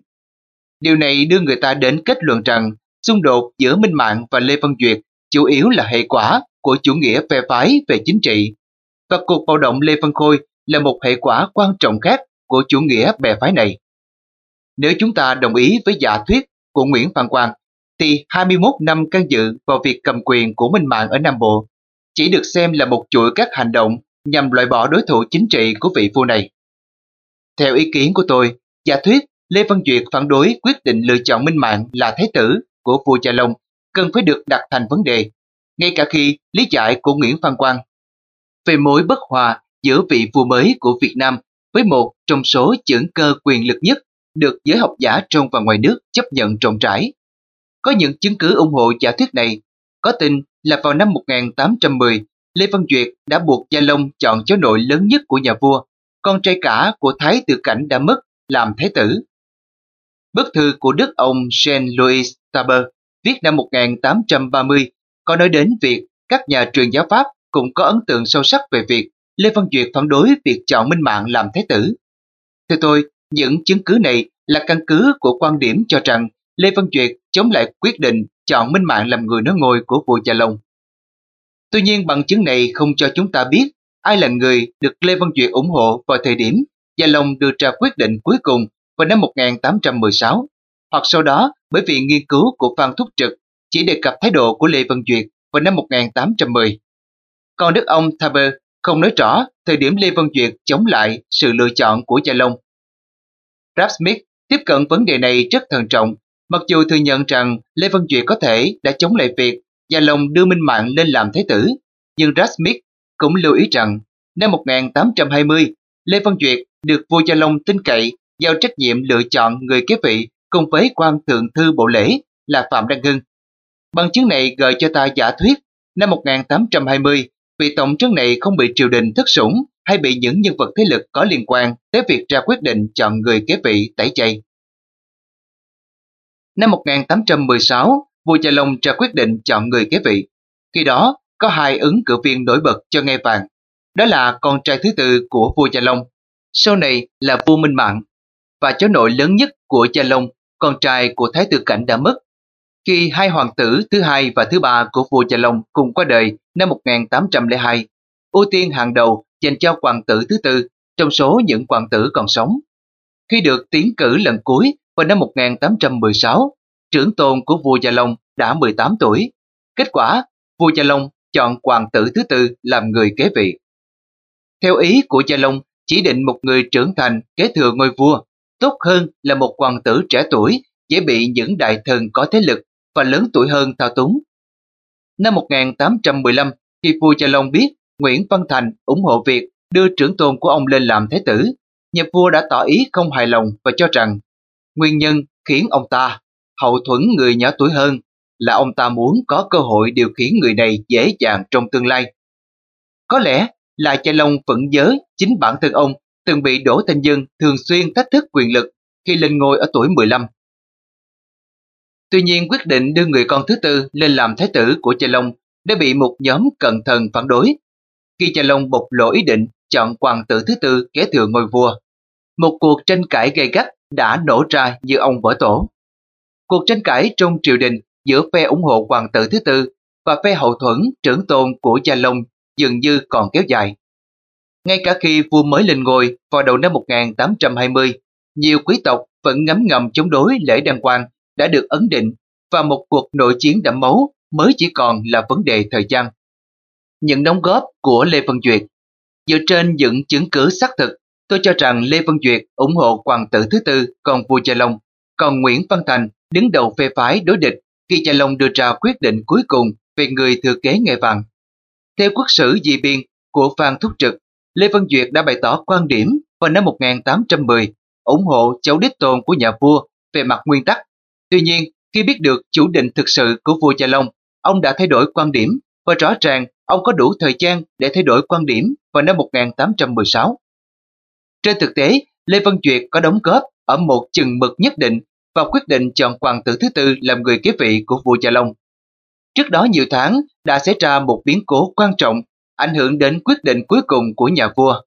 Điều này đưa người ta đến kết luận rằng xung đột giữa Minh Mạng và Lê Văn Duyệt chủ yếu là hệ quả của chủ nghĩa phe phái về chính trị và cuộc bạo động Lê Văn Khôi là một hệ quả quan trọng khác của chủ nghĩa bè phái này. Nếu chúng ta đồng ý với giả thuyết của Nguyễn Văn Quang, thì 21 năm can dự vào việc cầm quyền của Minh Mạng ở Nam Bộ chỉ được xem là một chuỗi các hành động nhằm loại bỏ đối thủ chính trị của vị vua này. Theo ý kiến của tôi, giả thuyết Lê Văn Duyệt phản đối quyết định lựa chọn Minh Mạng là thái tử của vua Gia Long cần phải được đặt thành vấn đề, ngay cả khi lý giải của Nguyễn Văn Quang. Về mối bất hòa giữa vị vua mới của Việt Nam với một trong số trưởng cơ quyền lực nhất được giới học giả trong và ngoài nước chấp nhận rộng rãi. Có những chứng cứ ủng hộ giả thuyết này, có tin là vào năm 1810, Lê Văn Duyệt đã buộc Gia Long chọn cháu nội lớn nhất của nhà vua, con trai cả của Thái tử Cảnh đã mất, làm thái tử. Bức thư của đức ông Jean-Louis Taber viết năm 1830 có nói đến việc các nhà truyền giáo Pháp cũng có ấn tượng sâu sắc về việc Lê Văn Duyệt phản đối việc chọn Minh Mạng làm thái tử. Theo tôi, những chứng cứ này là căn cứ của quan điểm cho rằng Lê Văn Duyệt chống lại quyết định chọn Minh Mạng làm người nối ngôi của vua Gia Long. Tuy nhiên bằng chứng này không cho chúng ta biết ai là người được Lê Văn Duyệt ủng hộ vào thời điểm Gia Long đưa ra quyết định cuối cùng vào năm 1816, hoặc sau đó bởi vì nghiên cứu của Phan Thúc Trực chỉ đề cập thái độ của Lê Văn Duyệt vào năm 1810. Còn đức ông Thaber không nói rõ thời điểm Lê Văn Duyệt chống lại sự lựa chọn của Gia Long. Rap Smith tiếp cận vấn đề này rất thận trọng, mặc dù thừa nhận rằng Lê Văn Duyệt có thể đã chống lại việc Gia Long đưa Minh Mạng lên làm thái tử, nhưng Rap Smith cũng lưu ý rằng năm 1820, Lê Văn Duyệt được vua Gia Long tin cậy giao trách nhiệm lựa chọn người kế vị cùng với quan thượng thư bộ lễ là Phạm Đăng Hưng. Bằng chứng này gợi cho ta giả thuyết năm 1820 vị tổng trấn này không bị triều đình thất sủng hay bị những nhân vật thế lực có liên quan tới việc ra quyết định chọn người kế vị tẩy chay. Năm 1816, vua Gia Long ra quyết định chọn người kế vị. Khi đó, có hai ứng cử viên nổi bật cho ngai vàng. Đó là con trai thứ tư của vua Gia Long, sau này là vua Minh Mạng, và cháu nội lớn nhất của Gia Long, con trai của Thái tử Cảnh đã mất. Khi hai hoàng tử thứ hai và thứ ba của vua Gia Long cùng qua đời năm 1802, ưu tiên hàng đầu dành cho hoàng tử thứ tư trong số những hoàng tử còn sống. Khi được tiến cử lần cuối vào năm 1816, trưởng tôn của vua Gia Long đã 18 tuổi. Kết quả, vua Gia Long chọn hoàng tử thứ tư làm người kế vị. Theo ý của Gia Long, chỉ định một người trưởng thành kế thừa ngôi vua, tốt hơn là một hoàng tử trẻ tuổi dễ bị những đại thần có thế lực và lớn tuổi hơn thao túng. Năm 1815, khi vua Gia Long biết Nguyễn Văn Thành ủng hộ việc đưa trưởng tôn của ông lên làm thế tử, nhà vua đã tỏ ý không hài lòng và cho rằng nguyên nhân khiến ông ta hậu thuẫn người nhỏ tuổi hơn là ông ta muốn có cơ hội điều khiển người này dễ dàng trong tương lai. Có lẽ là Gia Long vẫn nhớ chính bản thân ông từng bị Đỗ Thanh Dân thường xuyên thách thức quyền lực khi lên ngôi ở tuổi 15. Tuy nhiên quyết định đưa người con thứ tư lên làm thái tử của Gia Long đã bị một nhóm cận thần phản đối. Khi Gia Long bộc lộ ý định chọn hoàng tử thứ tư kế thừa ngôi vua, một cuộc tranh cãi gay gắt đã nổ ra như ông vỡ tổ. Cuộc tranh cãi trong triều đình giữa phe ủng hộ hoàng tử thứ tư và phe hậu thuẫn trưởng tôn của Gia Long dường như còn kéo dài. Ngay cả khi vua mới lên ngôi vào đầu năm 1820, nhiều quý tộc vẫn ngấm ngầm chống đối lễ đăng quang đã được ấn định và một cuộc nội chiến đẫm máu mới chỉ còn là vấn đề thời gian. Những đóng góp của Lê Văn Duyệt Dựa trên những chứng cứ xác thực, tôi cho rằng Lê Văn Duyệt ủng hộ hoàng tử thứ tư còn vua Gia Long, còn Nguyễn Văn Thành đứng đầu phe phái đối địch khi Gia Long đưa ra quyết định cuối cùng về người thừa kế nghệ vàng. Theo quốc sử dị biên của Phan Thúc Trực, Lê Văn Duyệt đã bày tỏ quan điểm vào năm 1810 ủng hộ cháu đích tôn của nhà vua về mặt nguyên tắc. Tuy nhiên, khi biết được chủ định thực sự của vua Gia Long, ông đã thay đổi quan điểm và rõ ràng ông có đủ thời gian để thay đổi quan điểm vào năm 1816. Trên thực tế, Lê Văn Duyệt có đóng góp ở một chừng mực nhất định và quyết định chọn hoàng tử thứ tư làm người kế vị của vua Gia Long. Trước đó nhiều tháng đã xảy ra một biến cố quan trọng ảnh hưởng đến quyết định cuối cùng của nhà vua.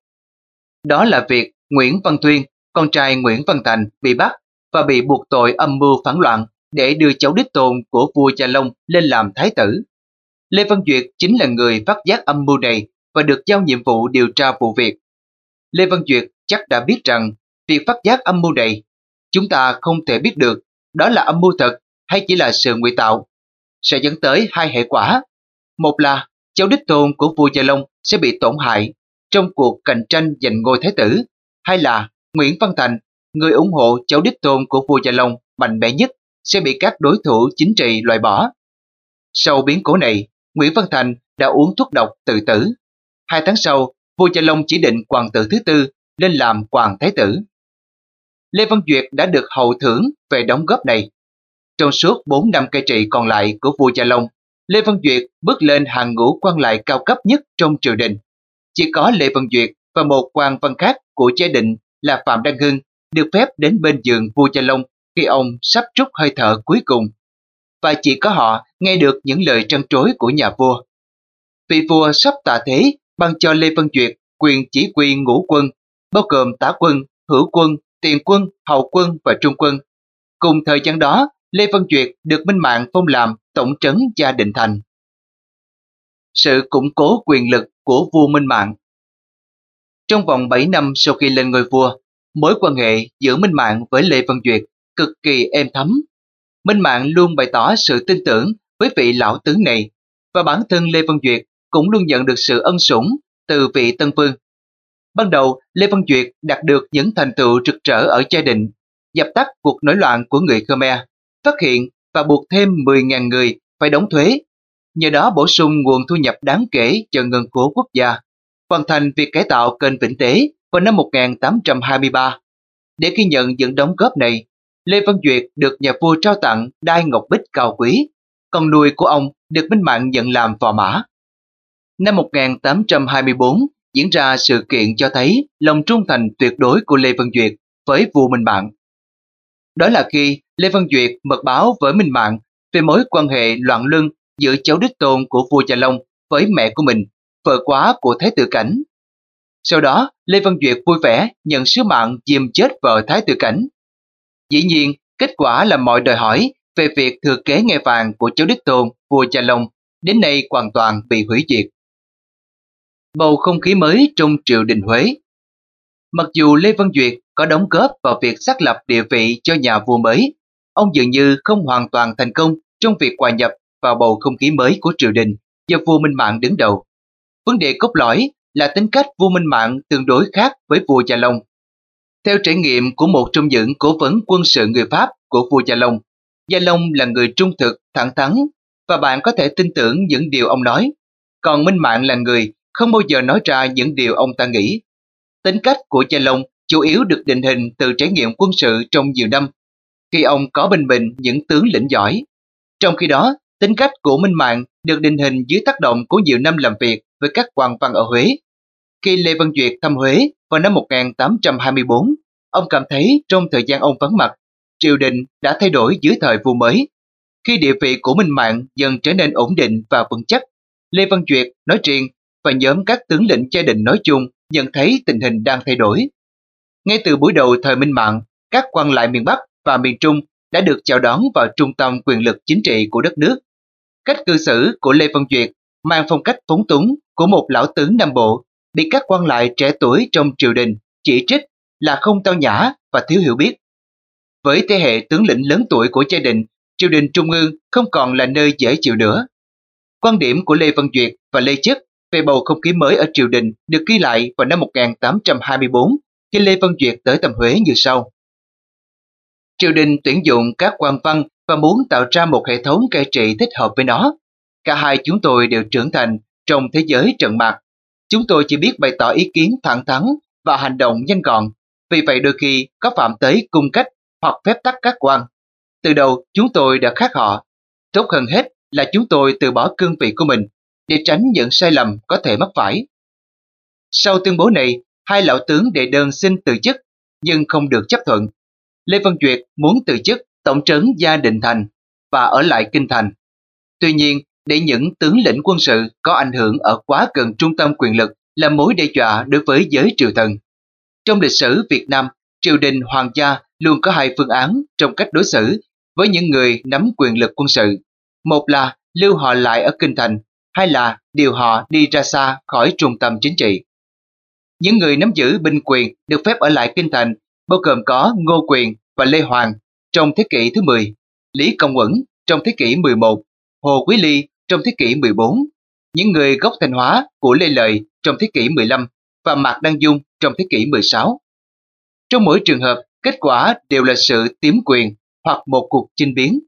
Đó là việc Nguyễn Văn Thuyên, con trai Nguyễn Văn Thành bị bắt và bị buộc tội âm mưu phản loạn để đưa cháu đích tôn của vua Gia Long lên làm thái tử. Lê Văn Duyệt chính là người phát giác âm mưu này và được giao nhiệm vụ điều tra vụ việc. Lê Văn Duyệt chắc đã biết rằng việc phát giác âm mưu này chúng ta không thể biết được đó là âm mưu thật hay chỉ là sự ngụy tạo, sẽ dẫn tới hai hệ quả. Một là cháu đích tôn của vua Gia Long sẽ bị tổn hại trong cuộc cạnh tranh giành ngôi thái tử, hay là Nguyễn Văn Thành, người ủng hộ cháu đích tôn của vua Gia Long mạnh mẽ nhất, sẽ bị các đối thủ chính trị loại bỏ. Sau biến cố này, Nguyễn Văn Thành đã uống thuốc độc tự tử. Hai tháng sau, vua Gia Long chỉ định hoàng tử thứ tư lên làm hoàng thái tử. Lê Văn Duyệt đã được hậu thưởng về đóng góp này. Trong suốt 4 năm cai trị còn lại của vua Gia Long, Lê Văn Duyệt bước lên hàng ngũ quan lại cao cấp nhất trong triều đình. Chỉ có Lê Văn Duyệt và một quan văn khác của gia đình là Phạm Đăng Hưng được phép đến bên giường vua Gia Long khi ông sắp trút hơi thở cuối cùng. Và chỉ có họ nghe được những lời trăn trối của nhà vua. Vị vua sắp tạ thế ban cho Lê Văn Duyệt quyền chỉ huy ngũ quân, bao gồm tả quân, hữu quân, tiền quân, hậu quân và trung quân. Cùng thời gian đó, Lê Văn Duyệt được Minh Mạng phong làm tổng trấn gia định thành. Sự củng cố quyền lực của vua Minh Mạng Trong vòng 7 năm sau khi lên ngôi vua, mối quan hệ giữa Minh Mạng với Lê Văn Duyệt cực kỳ êm thấm. Minh Mạng luôn bày tỏ sự tin tưởng với vị lão tướng này và bản thân Lê Văn Duyệt cũng luôn nhận được sự ân sủng từ vị Tân Vương. Ban đầu, Lê Văn Duyệt đạt được những thành tựu trực trở ở gia đình, dập tắt cuộc nổi loạn của người Khmer, phát hiện và buộc thêm 10.000 người phải đóng thuế, nhờ đó bổ sung nguồn thu nhập đáng kể cho ngân cố quốc gia, hoàn thành việc cải tạo kênh Vĩnh Tế vào năm 1823. Để ghi nhận những đóng góp này, Lê Văn Duyệt được nhà vua trao tặng đai ngọc bích cao quý, con nuôi của ông được Minh Mạng nhận làm phò mã. Năm 1824 diễn ra sự kiện cho thấy lòng trung thành tuyệt đối của Lê Văn Duyệt với vua Minh Mạng. Đó là khi Lê Văn Duyệt mật báo với Minh Mạng về mối quan hệ loạn luân giữa cháu đích tôn của vua Gia Long với mẹ của mình, vợ quá của Thái tử Cảnh. Sau đó, Lê Văn Duyệt vui vẻ nhận sứ mạng diêm chết vợ Thái tử Cảnh. Dĩ nhiên, kết quả là mọi đòi hỏi về việc thừa kế nghe vàng của cháu đích tôn vua Gia Long đến nay hoàn toàn bị hủy diệt. Bầu không khí mới trong triều đình Huế Mặc dù Lê Văn Duyệt có đóng góp vào việc xác lập địa vị cho nhà vua mới, ông dường như không hoàn toàn thành công trong việc hòa nhập vào bầu không khí mới của triều đình do vua Minh Mạng đứng đầu. Vấn đề cốt lõi là tính cách vua Minh Mạng tương đối khác với vua Gia Long. Theo trải nghiệm của một trong những cố vấn quân sự người Pháp của vua Gia Long, Gia Long là người trung thực, thẳng thắn và bạn có thể tin tưởng những điều ông nói. Còn Minh Mạng là người không bao giờ nói ra những điều ông ta nghĩ. Tính cách của Gia Long chủ yếu được định hình từ trải nghiệm quân sự trong nhiều năm, khi ông có bên mình những tướng lĩnh giỏi. Trong khi đó, tính cách của Minh Mạng được định hình dưới tác động của nhiều năm làm việc với các quan văn ở Huế. Khi Lê Văn Duyệt thăm Huế vào năm 1824, ông cảm thấy trong thời gian ông vắng mặt, triều đình đã thay đổi dưới thời vua mới. Khi địa vị của Minh Mạng dần trở nên ổn định và vững chắc, Lê Văn Duyệt nói riêng và nhóm các tướng lĩnh gia đình nói chung nhận thấy tình hình đang thay đổi. Ngay từ buổi đầu thời Minh Mạng, các quan lại miền Bắc và miền Trung đã được chào đón vào trung tâm quyền lực chính trị của đất nước. Cách cư xử của Lê Văn Duyệt mang phong cách phóng túng của một lão tướng Nam Bộ bị các quan lại trẻ tuổi trong triều đình chỉ trích là không tao nhã và thiếu hiểu biết. Với thế hệ tướng lĩnh lớn tuổi của gia đình, triều đình trung ương không còn là nơi dễ chịu nữa. Quan điểm của Lê Văn Duyệt và Lê Chất về bầu không khí mới ở triều đình được ghi lại vào năm 1824 khi Lê Văn Duyệt tới tầm Huế như sau. Triều đình tuyển dụng các quan văn và muốn tạo ra một hệ thống cai trị thích hợp với nó. Cả hai chúng tôi đều trưởng thành trong thế giới trận mạc. Chúng tôi chỉ biết bày tỏ ý kiến thẳng thắn và hành động nhanh gọn, vì vậy đôi khi có phạm tới cung cách hoặc phép tắc các quan. Từ đầu chúng tôi đã khác họ. Tốt hơn hết là chúng tôi từ bỏ cương vị của mình để tránh những sai lầm có thể mắc phải. Sau tuyên bố này, hai lão tướng đệ đơn xin từ chức nhưng không được chấp thuận. Lê Văn Duyệt muốn từ chức tổng trấn Gia Định Thành và ở lại Kinh Thành. Tuy nhiên, để những tướng lĩnh quân sự có ảnh hưởng ở quá gần trung tâm quyền lực là mối đe dọa đối với giới triều thần. Trong lịch sử Việt Nam, triều đình hoàng gia luôn có hai phương án trong cách đối xử với những người nắm quyền lực quân sự. Một là lưu họ lại ở Kinh Thành hay là điều họ đi ra xa khỏi trung tâm chính trị. Những người nắm giữ binh quyền được phép ở lại kinh thành bao gồm có Ngô Quyền và Lê Hoàng trong thế kỷ thứ 10. Lý Công Uẩn trong thế kỷ 11, Hồ Quý Ly trong thế kỷ 14, những người gốc Thanh Hóa của Lê Lợi trong thế kỷ 15 và Mạc Đăng Dung trong thế kỷ 16. Trong mỗi trường hợp, kết quả đều là sự tiếm quyền hoặc một cuộc chinh biến.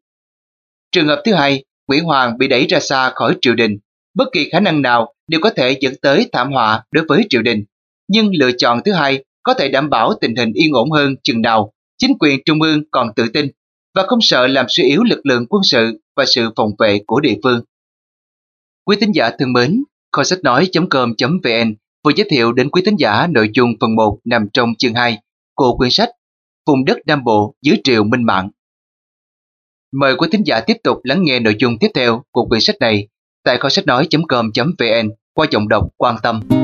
Trường hợp thứ hai, Nguyễn Hoàng bị đẩy ra xa khỏi triều đình. Bất kỳ khả năng nào đều có thể dẫn tới thảm họa đối với triều đình. Nhưng lựa chọn thứ hai có thể đảm bảo tình hình yên ổn hơn chừng nào chính quyền trung ương còn tự tin và không sợ làm suy yếu lực lượng quân sự và sự phòng vệ của địa phương. Quý tín giả thân mến, kho sách nói.com.vn vừa giới thiệu đến quý tín giả nội dung phần 1 nằm trong chương 2 của quyển sách Vùng đất Nam Bộ, dưới triều Minh Mạng. Mời quý thính giả tiếp tục lắng nghe nội dung tiếp theo của quyển sách này tại kho sách nói.com.vn qua giọng đọc quan tâm.